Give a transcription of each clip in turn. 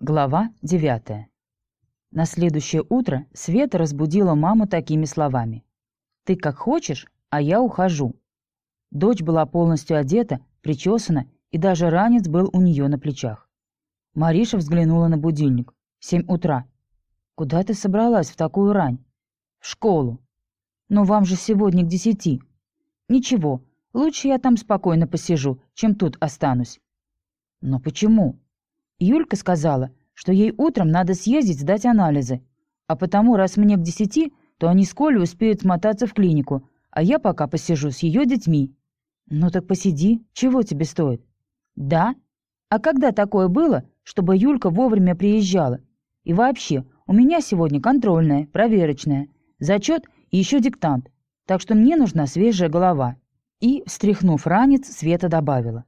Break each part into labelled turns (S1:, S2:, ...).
S1: Глава 9. На следующее утро Света разбудила маму такими словами. «Ты как хочешь, а я ухожу». Дочь была полностью одета, причесана, и даже ранец был у нее на плечах. Мариша взглянула на будильник. Семь утра. «Куда ты собралась в такую рань?» «В школу». «Но вам же сегодня к десяти». «Ничего, лучше я там спокойно посижу, чем тут останусь». «Но почему?» Юлька сказала, что ей утром надо съездить сдать анализы, а потому, раз мне к десяти, то они с Колей успеют смотаться в клинику, а я пока посижу с ее детьми. Ну так посиди, чего тебе стоит? Да? А когда такое было, чтобы Юлька вовремя приезжала? И вообще, у меня сегодня контрольная, проверочная, зачет и еще диктант, так что мне нужна свежая голова. И, встряхнув ранец, Света добавила.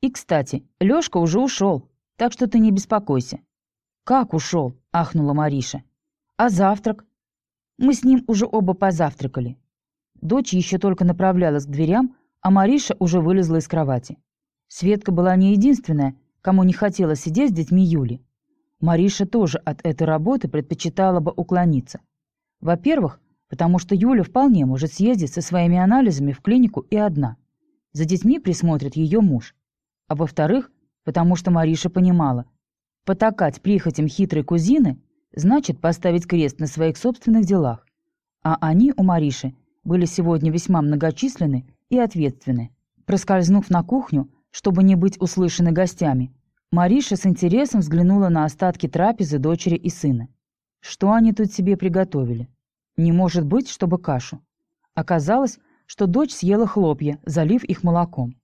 S1: И, кстати, Лёшка уже ушел, так что ты не беспокойся». «Как ушел?» — ахнула Мариша. «А завтрак?» «Мы с ним уже оба позавтракали». Дочь еще только направлялась к дверям, а Мариша уже вылезла из кровати. Светка была не единственная, кому не хотелось сидеть с детьми Юли. Мариша тоже от этой работы предпочитала бы уклониться. Во-первых, потому что Юля вполне может съездить со своими анализами в клинику и одна. За детьми присмотрит ее муж. А во-вторых, потому что Мариша понимала, потакать прихотям хитрой кузины значит поставить крест на своих собственных делах. А они у Мариши были сегодня весьма многочисленны и ответственны. Проскользнув на кухню, чтобы не быть услышанной гостями, Мариша с интересом взглянула на остатки трапезы дочери и сына. Что они тут себе приготовили? Не может быть, чтобы кашу. Оказалось, что дочь съела хлопья, залив их молоком.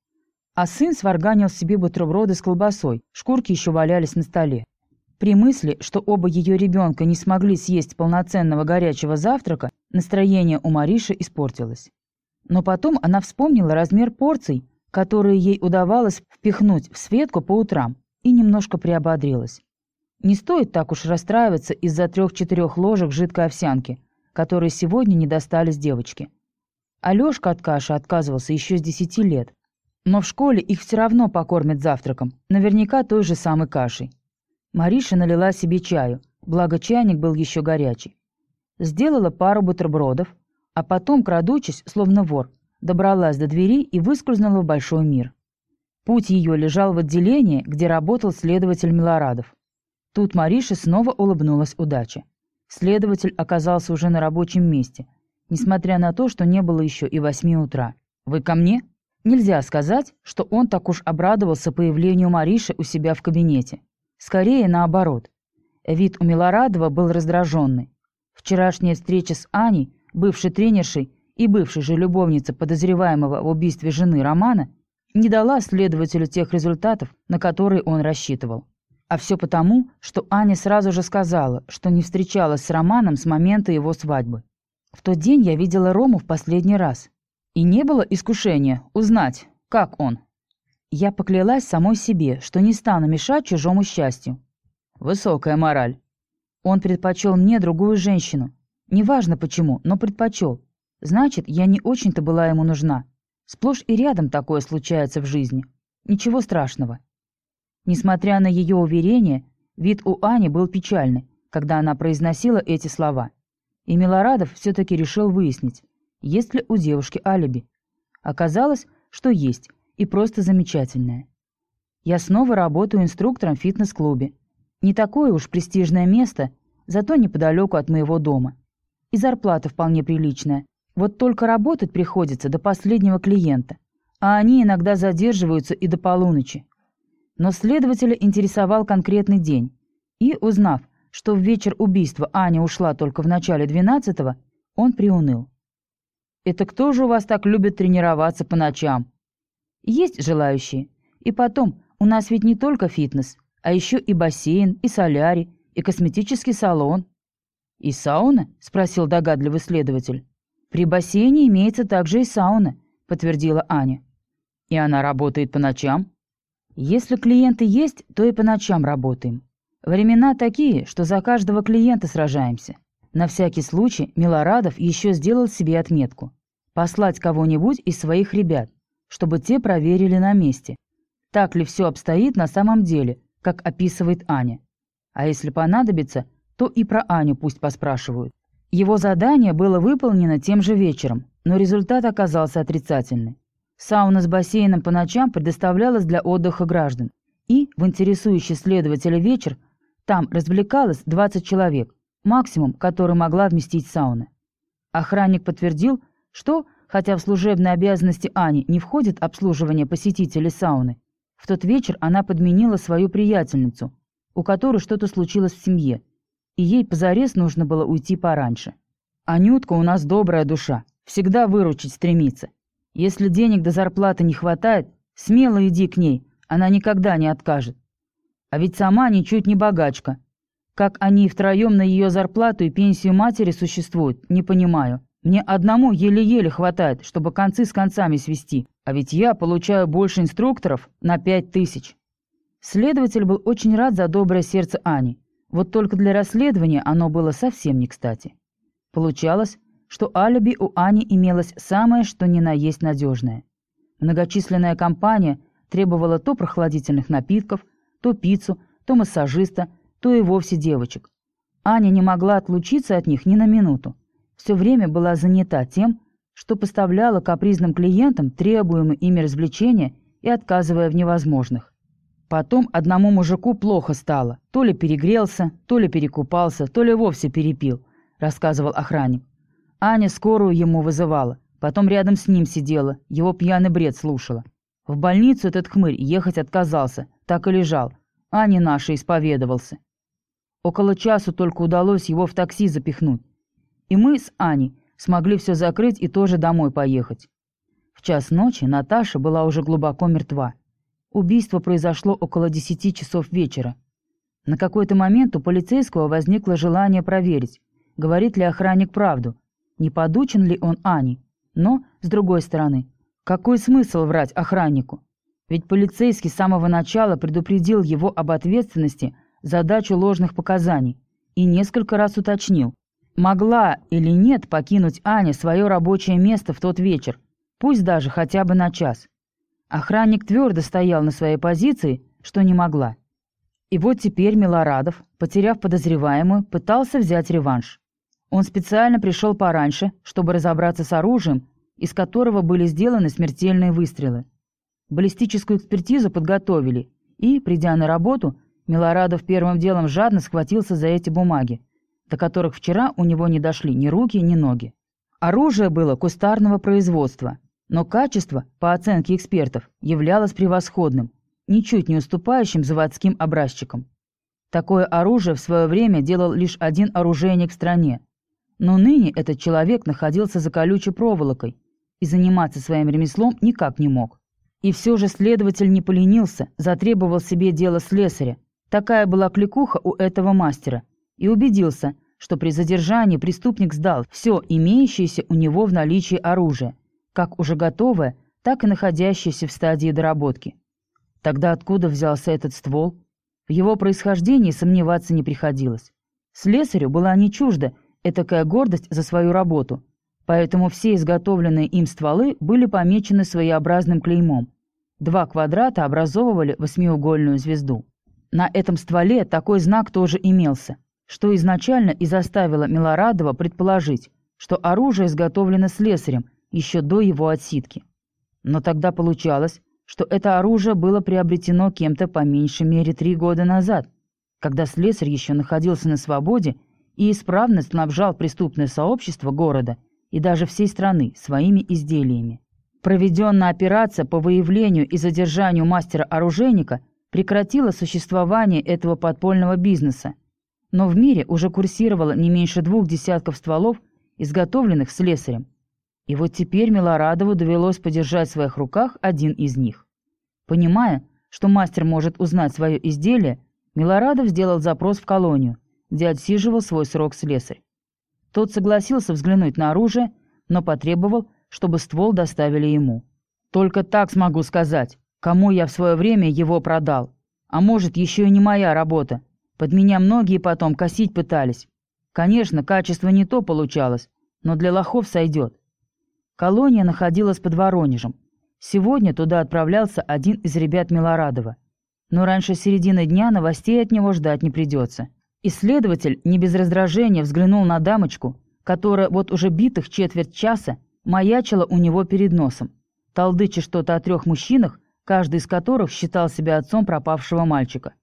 S1: А сын сварганил себе бутерброды с колбасой, шкурки еще валялись на столе. При мысли, что оба ее ребенка не смогли съесть полноценного горячего завтрака, настроение у Мариши испортилось. Но потом она вспомнила размер порций, которые ей удавалось впихнуть в Светку по утрам, и немножко приободрилась. Не стоит так уж расстраиваться из-за трех-четырех ложек жидкой овсянки, которые сегодня не достались девочке. Алешка от каши отказывался еще с десяти лет, но в школе их все равно покормят завтраком, наверняка той же самой кашей. Мариша налила себе чаю, благо чайник был еще горячий. Сделала пару бутербродов, а потом, крадучись, словно вор, добралась до двери и выскользнула в большой мир. Путь ее лежал в отделении, где работал следователь Милорадов. Тут Мариша снова улыбнулась удаче. Следователь оказался уже на рабочем месте, несмотря на то, что не было еще и восьми утра. «Вы ко мне?» Нельзя сказать, что он так уж обрадовался появлению Мариши у себя в кабинете. Скорее наоборот. Вид у Милорадова был раздраженный. Вчерашняя встреча с Аней, бывшей тренершей и бывшей же любовницей подозреваемого в убийстве жены Романа, не дала следователю тех результатов, на которые он рассчитывал. А все потому, что Аня сразу же сказала, что не встречалась с Романом с момента его свадьбы. В тот день я видела Рому в последний раз. И не было искушения узнать, как он. Я поклялась самой себе, что не стану мешать чужому счастью. Высокая мораль. Он предпочел мне другую женщину. Неважно почему, но предпочел. Значит, я не очень-то была ему нужна. Сплошь и рядом такое случается в жизни. Ничего страшного. Несмотря на ее уверение, вид у Ани был печальный, когда она произносила эти слова. И Милорадов все-таки решил выяснить, есть ли у девушки алиби. Оказалось, что есть, и просто замечательное. Я снова работаю инструктором в фитнес-клубе. Не такое уж престижное место, зато неподалеку от моего дома. И зарплата вполне приличная. Вот только работать приходится до последнего клиента, а они иногда задерживаются и до полуночи. Но следователя интересовал конкретный день. И, узнав, что в вечер убийства Аня ушла только в начале 12-го, он приуныл. Это кто же у вас так любит тренироваться по ночам? Есть желающие. И потом, у нас ведь не только фитнес, а еще и бассейн, и солярий, и косметический салон. «И сауна?» – спросил догадливый следователь. «При бассейне имеется также и сауна», – подтвердила Аня. «И она работает по ночам?» «Если клиенты есть, то и по ночам работаем. Времена такие, что за каждого клиента сражаемся. На всякий случай Милорадов еще сделал себе отметку. Послать кого-нибудь из своих ребят, чтобы те проверили на месте, так ли все обстоит на самом деле, как описывает Аня. А если понадобится, то и про Аню пусть поспрашивают. Его задание было выполнено тем же вечером, но результат оказался отрицательный. Сауна с бассейном по ночам предоставлялась для отдыха граждан. И в интересующий следователя вечер там развлекалось 20 человек, максимум, который могла вместить сауна. Охранник подтвердил, что, хотя в служебные обязанности Ани не входит обслуживание посетителей сауны, в тот вечер она подменила свою приятельницу, у которой что-то случилось в семье, и ей позарез нужно было уйти пораньше. «Анютка у нас добрая душа, всегда выручить стремится. Если денег до зарплаты не хватает, смело иди к ней, она никогда не откажет. А ведь сама ничуть не богачка. Как они втроем на ее зарплату и пенсию матери существуют, не понимаю. Мне одному еле-еле хватает, чтобы концы с концами свести, а ведь я получаю больше инструкторов на пять тысяч». Следователь был очень рад за доброе сердце Ани, вот только для расследования оно было совсем не кстати. Получалось, что алиби у Ани имелось самое что ни на есть надежное. Многочисленная компания требовала то прохладительных напитков, то пиццу, то массажиста, то и вовсе девочек. Аня не могла отлучиться от них ни на минуту. Все время была занята тем, что поставляла капризным клиентам требуемые ими развлечения и отказывая в невозможных. Потом одному мужику плохо стало. То ли перегрелся, то ли перекупался, то ли вовсе перепил, рассказывал охранник. Аня скорую ему вызывала, потом рядом с ним сидела, его пьяный бред слушала. В больницу этот хмырь ехать отказался, так и лежал. Ане нашей исповедовался. Около часу только удалось его в такси запихнуть. И мы с Аней смогли все закрыть и тоже домой поехать. В час ночи Наташа была уже глубоко мертва. Убийство произошло около десяти часов вечера. На какой-то момент у полицейского возникло желание проверить, говорит ли охранник правду, не подучен ли он Ани. Но, с другой стороны, какой смысл врать охраннику? Ведь полицейский с самого начала предупредил его об ответственности за дачу ложных показаний и несколько раз уточнил, могла или нет покинуть Аня свое рабочее место в тот вечер, пусть даже хотя бы на час. Охранник твердо стоял на своей позиции, что не могла. И вот теперь Милорадов, потеряв подозреваемую, пытался взять реванш. Он специально пришел пораньше, чтобы разобраться с оружием, из которого были сделаны смертельные выстрелы. Баллистическую экспертизу подготовили, и, придя на работу, Милорадов первым делом жадно схватился за эти бумаги, до которых вчера у него не дошли ни руки, ни ноги. Оружие было кустарного производства – но качество, по оценке экспертов, являлось превосходным, ничуть не уступающим заводским образчикам. Такое оружие в свое время делал лишь один оружейник в стране. Но ныне этот человек находился за колючей проволокой и заниматься своим ремеслом никак не мог. И все же следователь не поленился, затребовал себе дело слесаря. Такая была кликуха у этого мастера. И убедился, что при задержании преступник сдал все имеющееся у него в наличии оружие как уже готовое, так и находящееся в стадии доработки. Тогда откуда взялся этот ствол? В его происхождении сомневаться не приходилось. Слесарю была не чужда этакая гордость за свою работу, поэтому все изготовленные им стволы были помечены своеобразным клеймом. Два квадрата образовывали восьмиугольную звезду. На этом стволе такой знак тоже имелся, что изначально и заставило Милорадова предположить, что оружие изготовлено слесарем – еще до его отсидки. Но тогда получалось, что это оружие было приобретено кем-то по меньшей мере три года назад, когда слесарь еще находился на свободе и исправно снабжал преступное сообщество города и даже всей страны своими изделиями. Проведенная операция по выявлению и задержанию мастера-оружейника прекратила существование этого подпольного бизнеса, но в мире уже курсировало не меньше двух десятков стволов, изготовленных слесарем, и вот теперь Милорадову довелось подержать в своих руках один из них. Понимая, что мастер может узнать свое изделие, Милорадов сделал запрос в колонию, где отсиживал свой срок слесарь. Тот согласился взглянуть на оружие, но потребовал, чтобы ствол доставили ему. «Только так смогу сказать, кому я в свое время его продал. А может, еще и не моя работа. Под меня многие потом косить пытались. Конечно, качество не то получалось, но для лохов сойдет. Колония находилась под Воронежем. Сегодня туда отправлялся один из ребят Милорадова. но раньше середины дня новостей от него ждать не придется. Исследователь не без раздражения взглянул на дамочку, которая вот уже битых четверть часа маячила у него перед носом, толдыча что-то о трех мужчинах, каждый из которых считал себя отцом пропавшего мальчика.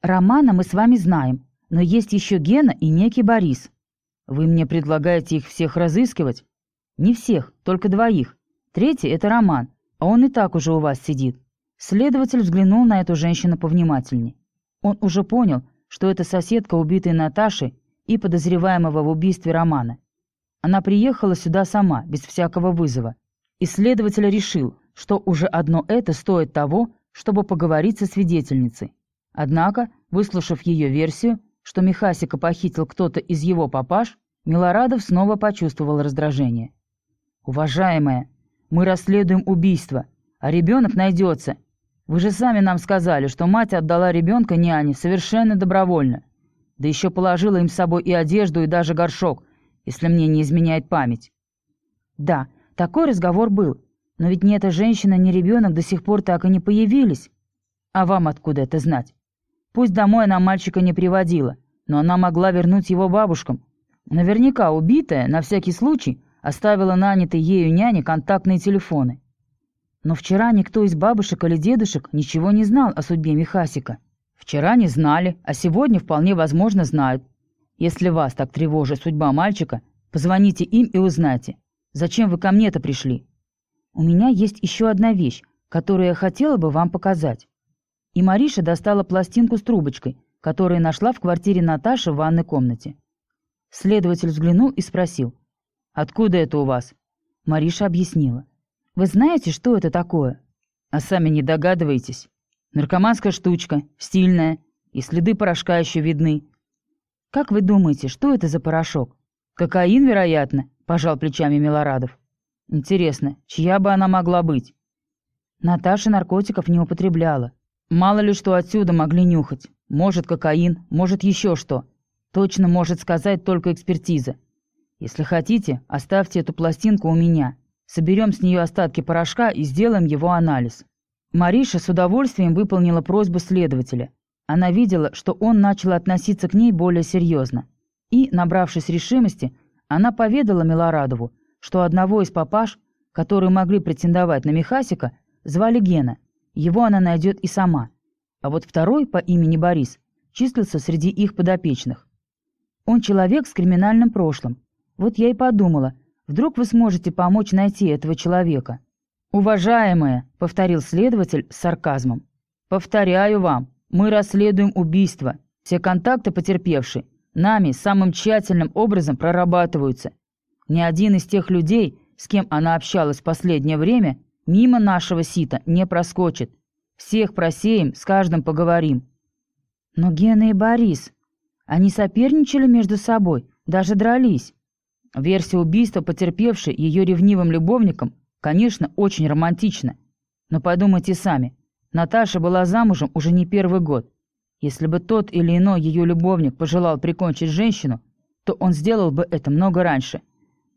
S1: «Романа мы с вами знаем, но есть еще Гена и некий Борис. Вы мне предлагаете их всех разыскивать? Не всех, только двоих. Третий — это Роман, а он и так уже у вас сидит. Следователь взглянул на эту женщину повнимательней. Он уже понял, что это соседка убитой Наташи и подозреваемого в убийстве Романа. Она приехала сюда сама, без всякого вызова. Исследователь решил, что уже одно это стоит того, чтобы поговорить со свидетельницей. Однако, выслушав ее версию, что Михасика похитил кто-то из его папаш, Милорадов снова почувствовал раздражение. «Уважаемая, мы расследуем убийство, а ребенок найдется. Вы же сами нам сказали, что мать отдала ребенка няне совершенно добровольно. Да еще положила им с собой и одежду, и даже горшок, если мне не изменяет память». «Да, такой разговор был. Но ведь ни эта женщина, ни ребенок до сих пор так и не появились. А вам откуда это знать? Пусть домой она мальчика не приводила, но она могла вернуть его бабушкам. Наверняка убитая, на всякий случай, оставила нанятой ею няне контактные телефоны. Но вчера никто из бабушек или дедушек ничего не знал о судьбе Михасика. Вчера не знали, а сегодня вполне возможно знают. Если вас так тревожит судьба мальчика, позвоните им и узнайте, зачем вы ко мне-то пришли. У меня есть еще одна вещь, которую я хотела бы вам показать. И Мариша достала пластинку с трубочкой, которую нашла в квартире Наташи в ванной комнате. Следователь взглянул и спросил, «Откуда это у вас?» Мариша объяснила. «Вы знаете, что это такое?» «А сами не догадываетесь. Наркоманская штучка, стильная, и следы порошка еще видны». «Как вы думаете, что это за порошок?» «Кокаин, вероятно», — пожал плечами Милорадов. «Интересно, чья бы она могла быть?» Наташа наркотиков не употребляла. Мало ли что отсюда могли нюхать. Может, кокаин, может, еще что. Точно может сказать только экспертиза. Если хотите, оставьте эту пластинку у меня. Соберем с нее остатки порошка и сделаем его анализ». Мариша с удовольствием выполнила просьбу следователя. Она видела, что он начал относиться к ней более серьезно. И, набравшись решимости, она поведала Милорадову, что одного из папаш, которые могли претендовать на Михасика, звали Гена. Его она найдет и сама. А вот второй, по имени Борис, числился среди их подопечных. Он человек с криминальным прошлым, вот я и подумала, вдруг вы сможете помочь найти этого человека». «Уважаемая», — повторил следователь с сарказмом, — «повторяю вам, мы расследуем убийство. Все контакты потерпевшей нами самым тщательным образом прорабатываются. Ни один из тех людей, с кем она общалась в последнее время, мимо нашего сита не проскочит. Всех просеем, с каждым поговорим». «Но Гена и Борис, они соперничали между собой, даже дрались». Версия убийства потерпевшей ее ревнивым любовником, конечно, очень романтична. Но подумайте сами, Наташа была замужем уже не первый год. Если бы тот или иной ее любовник пожелал прикончить женщину, то он сделал бы это много раньше.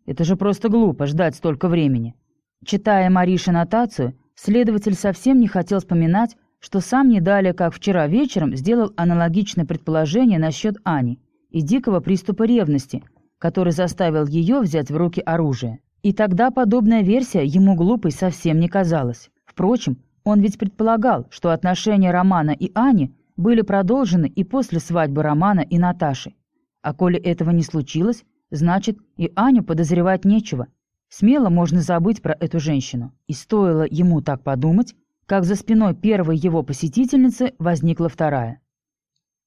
S1: Это же просто глупо ждать столько времени. Читая Марише нотацию, следователь совсем не хотел вспоминать, что сам не далее, как вчера вечером, сделал аналогичное предположение насчет Ани и дикого приступа ревности – который заставил ее взять в руки оружие. И тогда подобная версия ему глупой совсем не казалась. Впрочем, он ведь предполагал, что отношения Романа и Ани были продолжены и после свадьбы Романа и Наташи. А коли этого не случилось, значит и Аню подозревать нечего. Смело можно забыть про эту женщину. И стоило ему так подумать, как за спиной первой его посетительницы возникла вторая.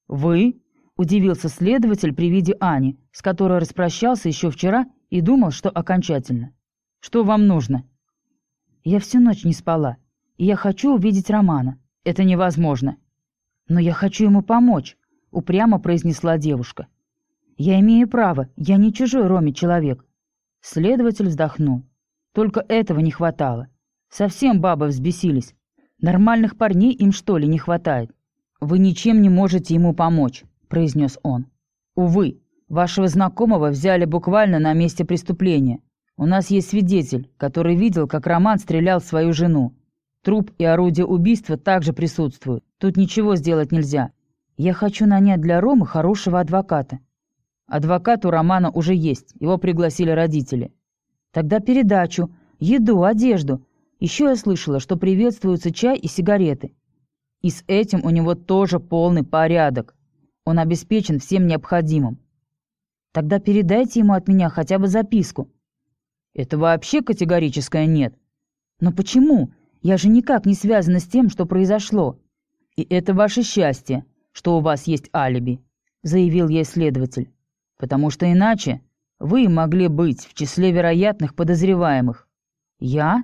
S1: «Вы?» Удивился следователь при виде Ани, с которой распрощался еще вчера и думал, что окончательно. «Что вам нужно?» «Я всю ночь не спала, и я хочу увидеть Романа. Это невозможно». «Но я хочу ему помочь», — упрямо произнесла девушка. «Я имею право, я не чужой Роме человек». Следователь вздохнул. Только этого не хватало. Совсем бабы взбесились. Нормальных парней им что ли не хватает? Вы ничем не можете ему помочь произнес он. «Увы, вашего знакомого взяли буквально на месте преступления. У нас есть свидетель, который видел, как Роман стрелял в свою жену. Труп и орудие убийства также присутствуют. Тут ничего сделать нельзя. Я хочу нанять для Ромы хорошего адвоката. Адвокат у Романа уже есть, его пригласили родители. Тогда передачу, еду, одежду. Еще я слышала, что приветствуются чай и сигареты. И с этим у него тоже полный порядок. Он обеспечен всем необходимым. Тогда передайте ему от меня хотя бы записку. Это вообще категорическое нет. Но почему? Я же никак не связана с тем, что произошло. И это ваше счастье, что у вас есть алиби, заявил ей следователь. Потому что иначе вы могли быть в числе вероятных подозреваемых. Я?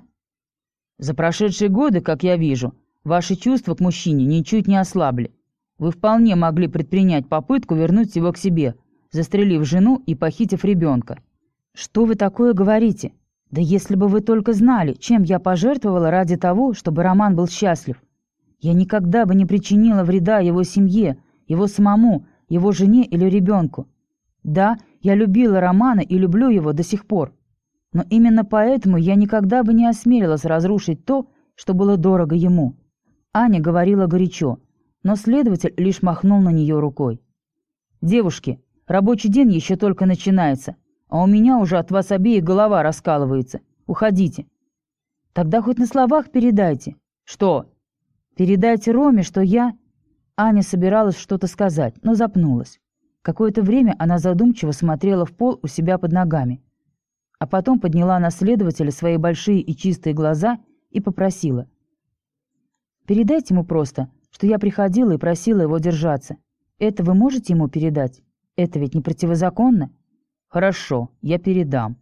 S1: За прошедшие годы, как я вижу, Ваши чувства к мужчине ничуть не ослабли. Вы вполне могли предпринять попытку вернуть его к себе, застрелив жену и похитив ребенка. Что вы такое говорите? Да если бы вы только знали, чем я пожертвовала ради того, чтобы Роман был счастлив. Я никогда бы не причинила вреда его семье, его самому, его жене или ребенку. Да, я любила Романа и люблю его до сих пор. Но именно поэтому я никогда бы не осмелилась разрушить то, что было дорого ему. Аня говорила горячо, но следователь лишь махнул на нее рукой. «Девушки, рабочий день еще только начинается, а у меня уже от вас обеих голова раскалывается. Уходите». «Тогда хоть на словах передайте». «Что?» «Передайте Роме, что я...» Аня собиралась что-то сказать, но запнулась. Какое-то время она задумчиво смотрела в пол у себя под ногами. А потом подняла на следователя свои большие и чистые глаза и попросила. Передайте ему просто, что я приходила и просила его держаться. Это вы можете ему передать? Это ведь не противозаконно?» «Хорошо, я передам».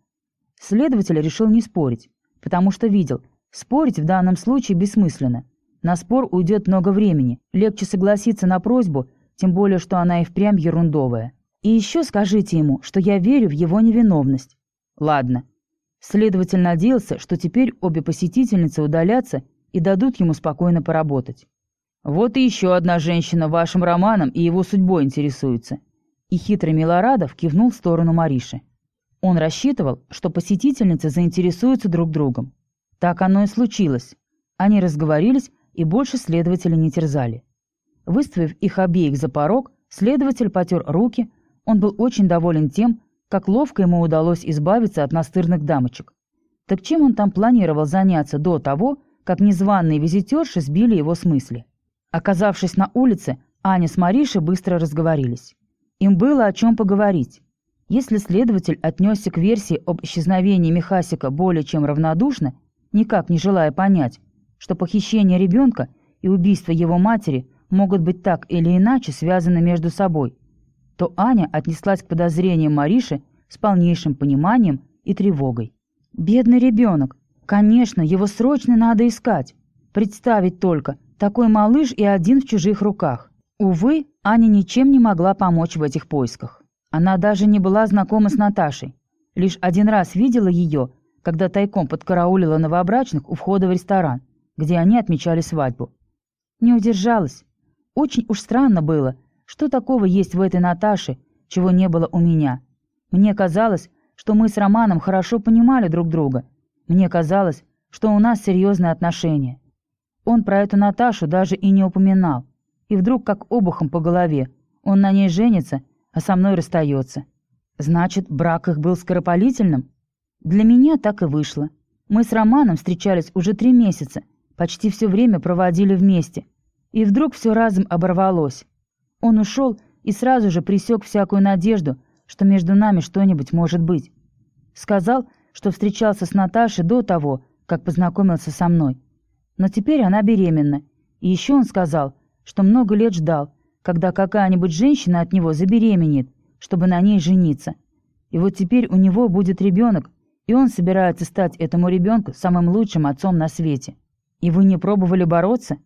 S1: Следователь решил не спорить, потому что видел, спорить в данном случае бессмысленно. На спор уйдет много времени, легче согласиться на просьбу, тем более, что она и впрямь ерундовая. И еще скажите ему, что я верю в его невиновность. Ладно. Следователь надеялся, что теперь обе посетительницы удалятся и дадут ему спокойно поработать. Вот и еще одна женщина вашим романом и его судьбой интересуется. И хитрый Милорадов кивнул в сторону Мариши. Он рассчитывал, что посетительницы заинтересуются друг другом. Так оно и случилось. Они разговорились и больше следователя не терзали. Выставив их обеих за порог, следователь потер руки, он был очень доволен тем, как ловко ему удалось избавиться от настырных дамочек. Так чем он там планировал заняться до того, как незваные визитерши сбили его с мысли. Оказавшись на улице, Аня с Маришей быстро разговорились. Им было о чем поговорить. Если следователь отнесся к версии об исчезновении Михасика более чем равнодушно, никак не желая понять, что похищение ребенка и убийство его матери могут быть так или иначе связаны между собой, то Аня отнеслась к подозрениям Мариши с полнейшим пониманием и тревогой. «Бедный ребенок! Конечно, его срочно надо искать. Представить только, такой малыш и один в чужих руках. Увы, Аня ничем не могла помочь в этих поисках. Она даже не была знакома с Наташей. Лишь один раз видела ее, когда тайком подкараулила новобрачных у входа в ресторан, где они отмечали свадьбу. Не удержалась. Очень уж странно было, что такого есть в этой Наташе, чего не было у меня. Мне казалось, что мы с Романом хорошо понимали друг друга – мне казалось, что у нас серьезные отношения. Он про эту Наташу даже и не упоминал. И вдруг, как обухом по голове, он на ней женится, а со мной расстается. Значит, брак их был скоропалительным? Для меня так и вышло. Мы с Романом встречались уже три месяца, почти все время проводили вместе. И вдруг все разом оборвалось. Он ушел и сразу же пресек всякую надежду, что между нами что-нибудь может быть. Сказал, что встречался с Наташей до того, как познакомился со мной. Но теперь она беременна. И еще он сказал, что много лет ждал, когда какая-нибудь женщина от него забеременеет, чтобы на ней жениться. И вот теперь у него будет ребенок, и он собирается стать этому ребенку самым лучшим отцом на свете. И вы не пробовали бороться?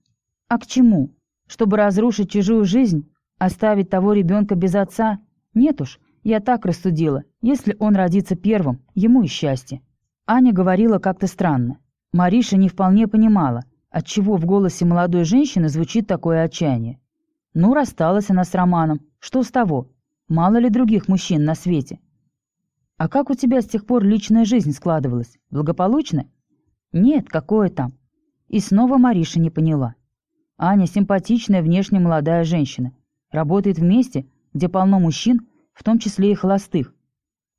S1: А к чему? Чтобы разрушить чужую жизнь? Оставить того ребенка без отца? Нет уж, я так рассудила. Если он родится первым, ему и счастье. Аня говорила как-то странно. Мариша не вполне понимала, отчего в голосе молодой женщины звучит такое отчаяние. Ну, рассталась она с Романом. Что с того? Мало ли других мужчин на свете. А как у тебя с тех пор личная жизнь складывалась? Благополучно? Нет, какое там. И снова Мариша не поняла. Аня симпатичная внешне молодая женщина. Работает в месте, где полно мужчин, в том числе и холостых.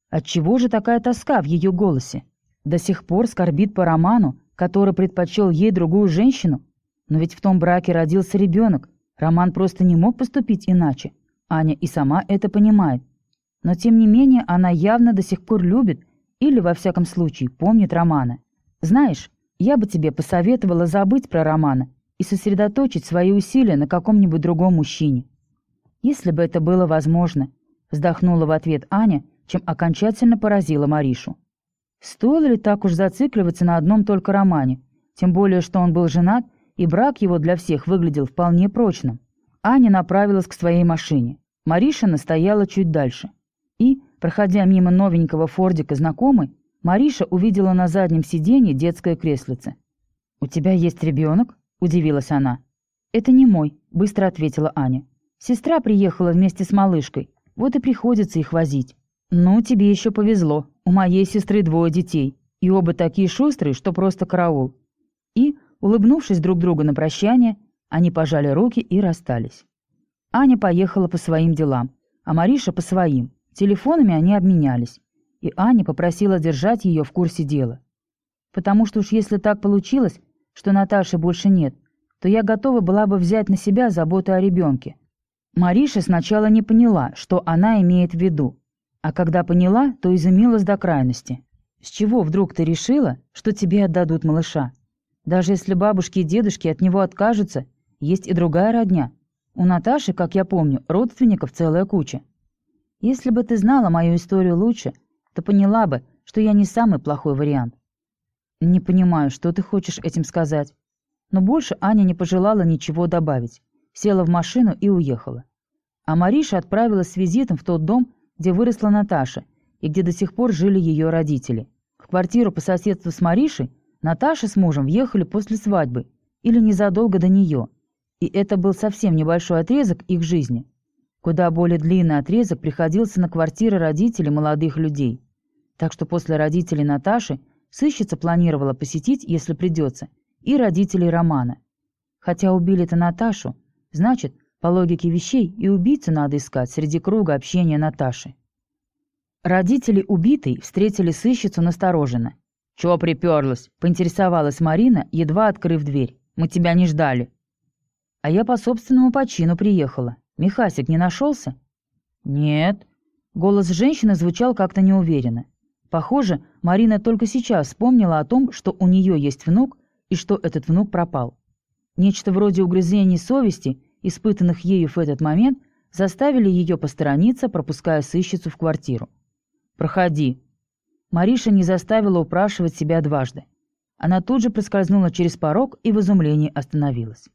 S1: Отчего же такая тоска в ее голосе? До сих пор скорбит по роману, который предпочел ей другую женщину? Но ведь в том браке родился ребенок. Роман просто не мог поступить иначе. Аня и сама это понимает. Но тем не менее она явно до сих пор любит или, во всяком случае, помнит Романа. Знаешь, я бы тебе посоветовала забыть про Романа и сосредоточить свои усилия на каком-нибудь другом мужчине. Если бы это было возможно, вздохнула в ответ Аня, чем окончательно поразила Маришу. Стоило ли так уж зацикливаться на одном только романе, тем более, что он был женат, и брак его для всех выглядел вполне прочным. Аня направилась к своей машине. Мариша настояла чуть дальше. И, проходя мимо новенького фордика знакомой, Мариша увидела на заднем сиденье детское креслице. «У тебя есть ребенок?» – удивилась она. «Это не мой», – быстро ответила Аня. «Сестра приехала вместе с малышкой, вот и приходится их возить». «Ну, тебе еще повезло. У моей сестры двое детей, и оба такие шустрые, что просто караул». И, улыбнувшись друг другу на прощание, они пожали руки и расстались. Аня поехала по своим делам, а Мариша по своим. Телефонами они обменялись, и Аня попросила держать ее в курсе дела. Потому что уж если так получилось, что Наташи больше нет, то я готова была бы взять на себя заботу о ребенке. Мариша сначала не поняла, что она имеет в виду, а когда поняла, то изумилась до крайности. «С чего вдруг ты решила, что тебе отдадут малыша? Даже если бабушки и дедушки от него откажутся, есть и другая родня. У Наташи, как я помню, родственников целая куча. Если бы ты знала мою историю лучше, то поняла бы, что я не самый плохой вариант. Не понимаю, что ты хочешь этим сказать. Но больше Аня не пожелала ничего добавить. Села в машину и уехала. А Мариша отправилась с визитом в тот дом, где выросла Наташа и где до сих пор жили ее родители. В квартиру по соседству с Маришей Наташа с мужем въехали после свадьбы или незадолго до нее, и это был совсем небольшой отрезок их жизни. Куда более длинный отрезок приходился на квартиры родителей молодых людей. Так что после родителей Наташи сыщица планировала посетить, если придется, и родителей Романа. Хотя убили-то Наташу, значит, по логике вещей и убийцу надо искать среди круга общения Наташи. Родители убитой встретили сыщицу настороженно. «Чего приперлась?» — поинтересовалась Марина, едва открыв дверь. «Мы тебя не ждали». «А я по собственному почину приехала. Михасик не нашелся?» «Нет». Голос женщины звучал как-то неуверенно. Похоже, Марина только сейчас вспомнила о том, что у нее есть внук и что этот внук пропал. Нечто вроде угрызений совести испытанных ею в этот момент, заставили ее посторониться, пропуская сыщицу в квартиру. «Проходи». Мариша не заставила упрашивать себя дважды. Она тут же проскользнула через порог и в изумлении остановилась.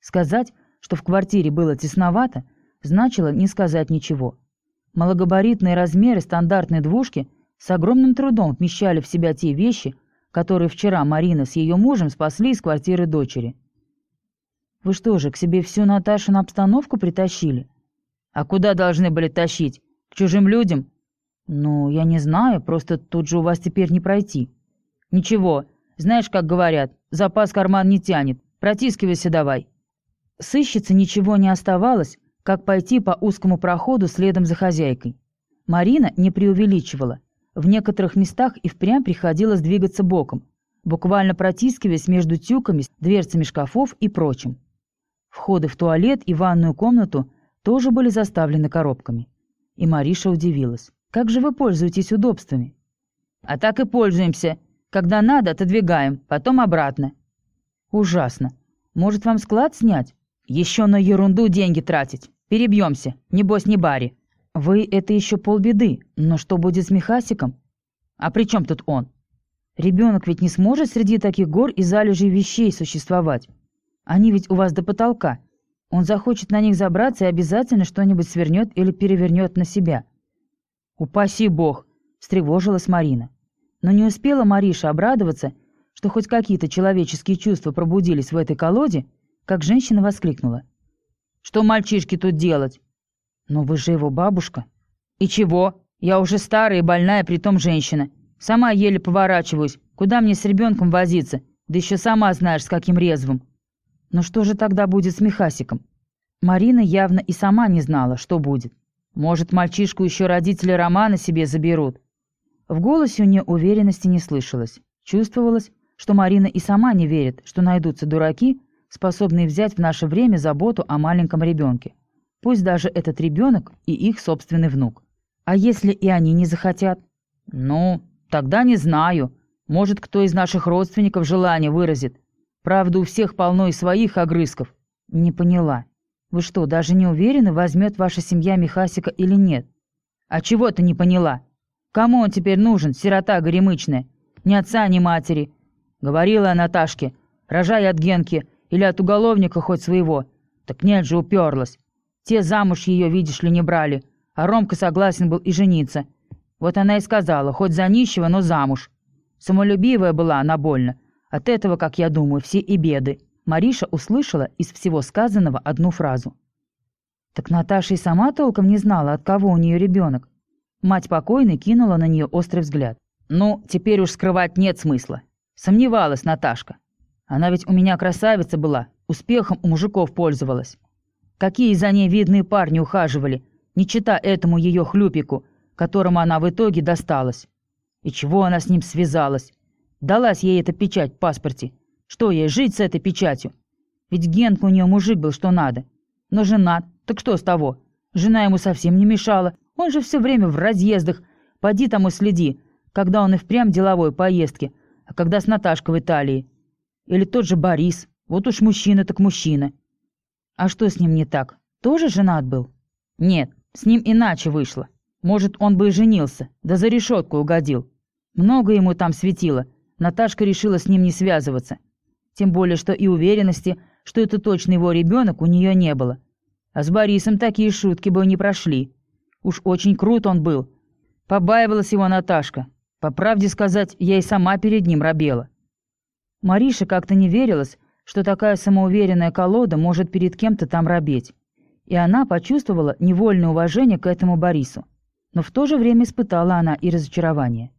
S1: Сказать, что в квартире было тесновато, значило не сказать ничего. Малогабаритные размеры стандартной двушки с огромным трудом вмещали в себя те вещи, которые вчера Марина с ее мужем спасли из квартиры дочери – вы что же, к себе всю Наташу на обстановку притащили? А куда должны были тащить? К чужим людям? Ну, я не знаю, просто тут же у вас теперь не пройти. Ничего, знаешь, как говорят, запас карман не тянет. Протискивайся давай. Сыщице ничего не оставалось, как пойти по узкому проходу следом за хозяйкой. Марина не преувеличивала. В некоторых местах и впрямь приходилось двигаться боком, буквально протискиваясь между тюками, дверцами шкафов и прочим. Входы в туалет и ванную комнату тоже были заставлены коробками. И Мариша удивилась. «Как же вы пользуетесь удобствами?» «А так и пользуемся. Когда надо, отодвигаем, потом обратно». «Ужасно. Может, вам склад снять? Еще на ерунду деньги тратить. Перебьемся. Небось, не бари». «Вы — это еще полбеды. Но что будет с Михасиком?» «А при чем тут он?» «Ребенок ведь не сможет среди таких гор и залежей вещей существовать. Они ведь у вас до потолка. Он захочет на них забраться и обязательно что-нибудь свернет или перевернет на себя. «Упаси бог!» — встревожилась Марина. Но не успела Мариша обрадоваться, что хоть какие-то человеческие чувства пробудились в этой колоде, как женщина воскликнула. «Что мальчишке тут делать?» «Но вы же его бабушка». «И чего? Я уже старая и больная, притом женщина. Сама еле поворачиваюсь. Куда мне с ребенком возиться? Да еще сама знаешь, с каким резвым. Но что же тогда будет с Михасиком? Марина явно и сама не знала, что будет. Может, мальчишку еще родители Романа себе заберут. В голосе у нее уверенности не слышалось. Чувствовалось, что Марина и сама не верит, что найдутся дураки, способные взять в наше время заботу о маленьком ребенке. Пусть даже этот ребенок и их собственный внук. А если и они не захотят? Ну, тогда не знаю. Может, кто из наших родственников желание выразит. Правда, у всех полно и своих огрызков. Не поняла. Вы что, даже не уверены, возьмет ваша семья Михасика или нет? А чего ты не поняла? Кому он теперь нужен, сирота горемычная? Ни отца, ни матери. Говорила я Наташке, рожай от Генки или от уголовника хоть своего. Так нет же, уперлась. Те замуж ее, видишь ли, не брали, а Ромка согласен был и жениться. Вот она и сказала, хоть за нищего, но замуж. Самолюбивая была она больно. От этого, как я думаю, все и беды. Мариша услышала из всего сказанного одну фразу. Так Наташа и сама толком не знала, от кого у нее ребенок. Мать покойной кинула на нее острый взгляд. «Ну, теперь уж скрывать нет смысла. Сомневалась Наташка. Она ведь у меня красавица была, успехом у мужиков пользовалась. Какие за ней видные парни ухаживали, не чита этому ее хлюпику, которому она в итоге досталась. И чего она с ним связалась? Далась ей эта печать в паспорте. Что ей, жить с этой печатью? Ведь Генка у нее мужик был что надо. Но женат, так что с того? Жена ему совсем не мешала. Он же все время в разъездах. Поди там и следи, когда он и впрямь деловой поездке, а когда с Наташкой в Италии. Или тот же Борис. Вот уж мужчина так мужчина. А что с ним не так? Тоже женат был? Нет, с ним иначе вышло. Может, он бы и женился, да за решетку угодил. Много ему там светило. Наташка решила с ним не связываться. Тем более, что и уверенности, что это точно его ребенок, у нее не было. А с Борисом такие шутки бы не прошли. Уж очень крут он был. Побаивалась его Наташка. По правде сказать, я и сама перед ним робела. Мариша как-то не верилась, что такая самоуверенная колода может перед кем-то там робеть. И она почувствовала невольное уважение к этому Борису. Но в то же время испытала она и разочарование.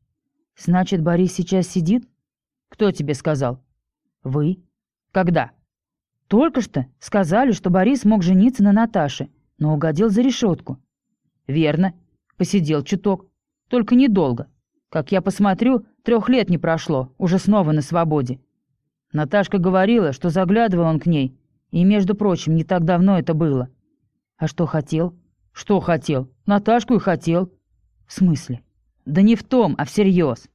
S1: «Значит, Борис сейчас сидит?» «Кто тебе сказал?» «Вы». «Когда?» «Только что сказали, что Борис мог жениться на Наташе, но угодил за решетку». «Верно. Посидел чуток. Только недолго. Как я посмотрю, трех лет не прошло, уже снова на свободе. Наташка говорила, что заглядывал он к ней, и, между прочим, не так давно это было. А что хотел? Что хотел? Наташку и хотел. В смысле? Да не в том, а всерьез.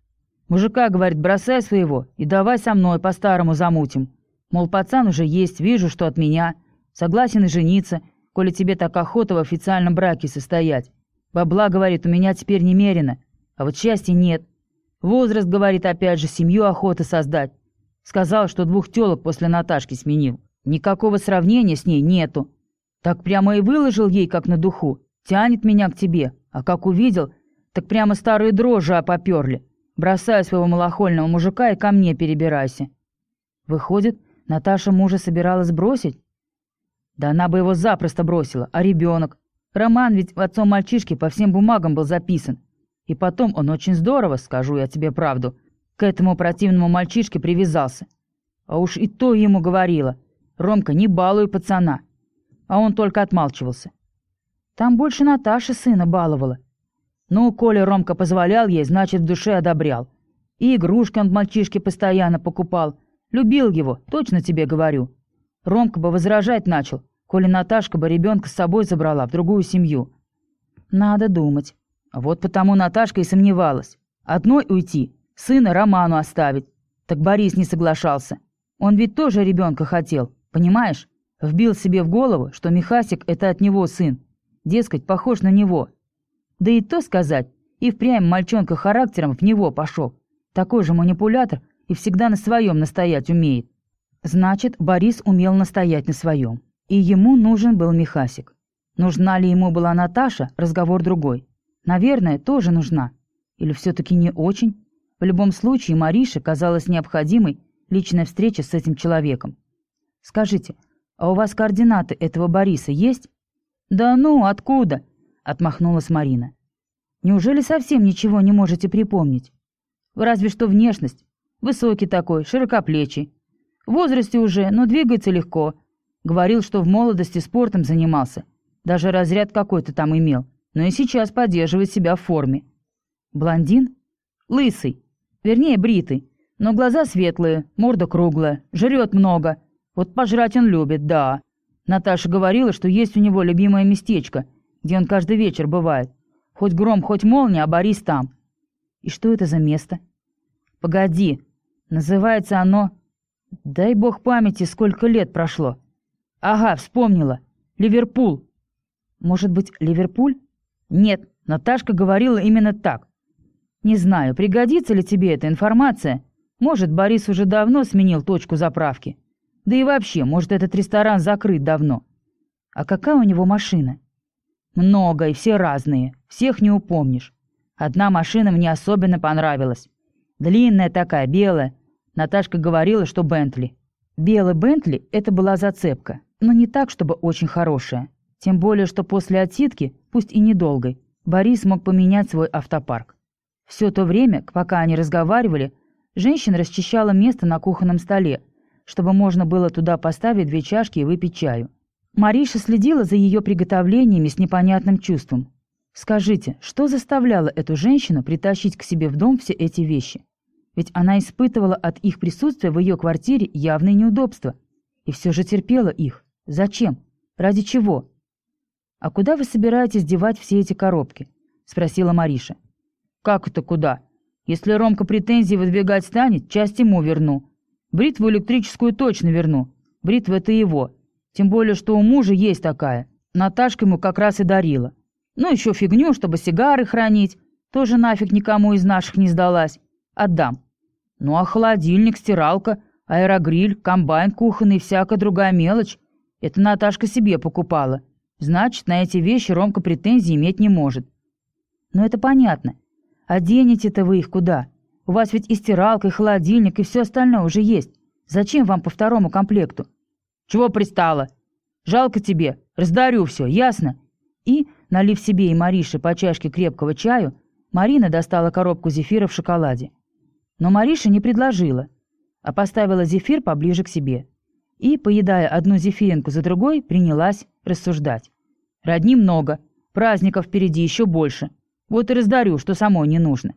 S1: Мужика, говорит, бросай своего и давай со мной по-старому замутим. Мол, пацан уже есть, вижу, что от меня. Согласен и жениться, коли тебе так охота в официальном браке состоять. Бабла, говорит, у меня теперь немерено, а вот счастья нет. Возраст, говорит, опять же, семью охота создать. Сказал, что двух тёлок после Наташки сменил. Никакого сравнения с ней нету. Так прямо и выложил ей, как на духу. Тянет меня к тебе. А как увидел, так прямо старые дрожжи попёрли. Бросай своего малохольного мужика и ко мне перебирайся. Выходит, Наташа мужа собиралась бросить? Да она бы его запросто бросила, а ребенок? Роман ведь отцом мальчишки по всем бумагам был записан. И потом он очень здорово, скажу я тебе правду, к этому противному мальчишке привязался. А уж и то ему говорила. Ромка, не балуй пацана. А он только отмалчивался. Там больше Наташа сына баловала. Ну, коли Ромка позволял ей, значит, в душе одобрял. И игрушки он мальчишке постоянно покупал. Любил его, точно тебе говорю. Ромка бы возражать начал, коли Наташка бы ребенка с собой забрала в другую семью. Надо думать. Вот потому Наташка и сомневалась. Одной уйти, Сына Роману оставить. Так Борис не соглашался. Он ведь тоже ребенка хотел, понимаешь? Вбил себе в голову, что Михасик — это от него сын. Дескать, похож на него. Да и то сказать, и впрямь мальчонка характером в него пошел. Такой же манипулятор и всегда на своем настоять умеет. Значит, Борис умел настоять на своем. И ему нужен был Михасик. Нужна ли ему была Наташа, разговор другой. Наверное, тоже нужна. Или все-таки не очень? В любом случае, Марише казалась необходимой личная встреча с этим человеком. «Скажите, а у вас координаты этого Бориса есть?» «Да ну, откуда?» — отмахнулась Марина. «Неужели совсем ничего не можете припомнить? Разве что внешность. Высокий такой, широкоплечий. В возрасте уже, но двигается легко. Говорил, что в молодости спортом занимался. Даже разряд какой-то там имел. Но и сейчас поддерживает себя в форме. Блондин? Лысый. Вернее, бритый. Но глаза светлые, морда круглая, жрет много. Вот пожрать он любит, да. Наташа говорила, что есть у него любимое местечко, где он каждый вечер бывает. Хоть гром, хоть молния, а Борис там. И что это за место? Погоди. Называется оно... Дай бог памяти, сколько лет прошло. Ага, вспомнила. Ливерпул. Может быть, Ливерпуль? Нет, Наташка говорила именно так. Не знаю, пригодится ли тебе эта информация. Может, Борис уже давно сменил точку заправки. Да и вообще, может, этот ресторан закрыт давно. А какая у него машина? Много, и все разные. Всех не упомнишь. Одна машина мне особенно понравилась. Длинная такая, белая. Наташка говорила, что Бентли. Белый Бентли — это была зацепка, но не так, чтобы очень хорошая. Тем более, что после отсидки, пусть и недолгой, Борис мог поменять свой автопарк. Все то время, пока они разговаривали, женщина расчищала место на кухонном столе, чтобы можно было туда поставить две чашки и выпить чаю. Мариша следила за ее приготовлениями с непонятным чувством. Скажите, что заставляло эту женщину притащить к себе в дом все эти вещи? Ведь она испытывала от их присутствия в ее квартире явные неудобства. И все же терпела их. Зачем? Ради чего? «А куда вы собираетесь девать все эти коробки?» — спросила Мариша. «Как это куда? Если Ромка претензии выдвигать станет, часть ему верну. Бритву электрическую точно верну. Бритва — это его. Тем более, что у мужа есть такая. Наташка ему как раз и дарила. Ну, еще фигню, чтобы сигары хранить. Тоже нафиг никому из наших не сдалась. Отдам. Ну, а холодильник, стиралка, аэрогриль, комбайн кухонный и всякая другая мелочь — это Наташка себе покупала. Значит, на эти вещи Ромка претензий иметь не может. Но это понятно. А денете-то вы их куда? У вас ведь и стиралка, и холодильник, и все остальное уже есть. Зачем вам по второму комплекту? «Чего пристала? Жалко тебе, раздарю все, ясно?» И, налив себе и Марише по чашке крепкого чаю, Марина достала коробку зефира в шоколаде. Но Мариша не предложила, а поставила зефир поближе к себе. И, поедая одну зефиринку за другой, принялась рассуждать. «Родни много, праздников впереди еще больше. Вот и раздарю, что самой не нужно.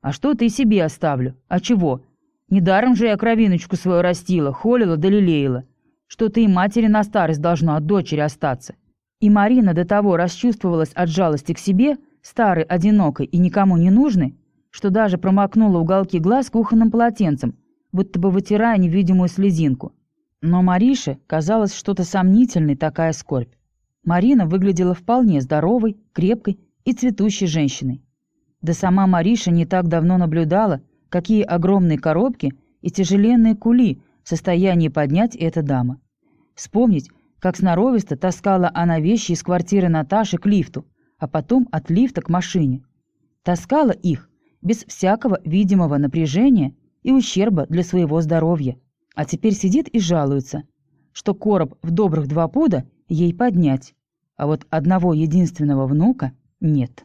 S1: А что-то и себе оставлю. А чего? Недаром же я кровиночку свою растила, холила да лелеяла что-то и матери на старость должно от дочери остаться. И Марина до того расчувствовалась от жалости к себе, старой, одинокой и никому не нужной, что даже промокнула уголки глаз кухонным полотенцем, будто бы вытирая невидимую слезинку. Но Марише казалось что-то сомнительной такая скорбь. Марина выглядела вполне здоровой, крепкой и цветущей женщиной. Да сама Мариша не так давно наблюдала, какие огромные коробки и тяжеленные кули в состоянии поднять эта дама. Вспомнить, как сноровисто таскала она вещи из квартиры Наташи к лифту, а потом от лифта к машине. Таскала их без всякого видимого напряжения и ущерба для своего здоровья. А теперь сидит и жалуется, что короб в добрых два пуда ей поднять, а вот одного единственного внука нет.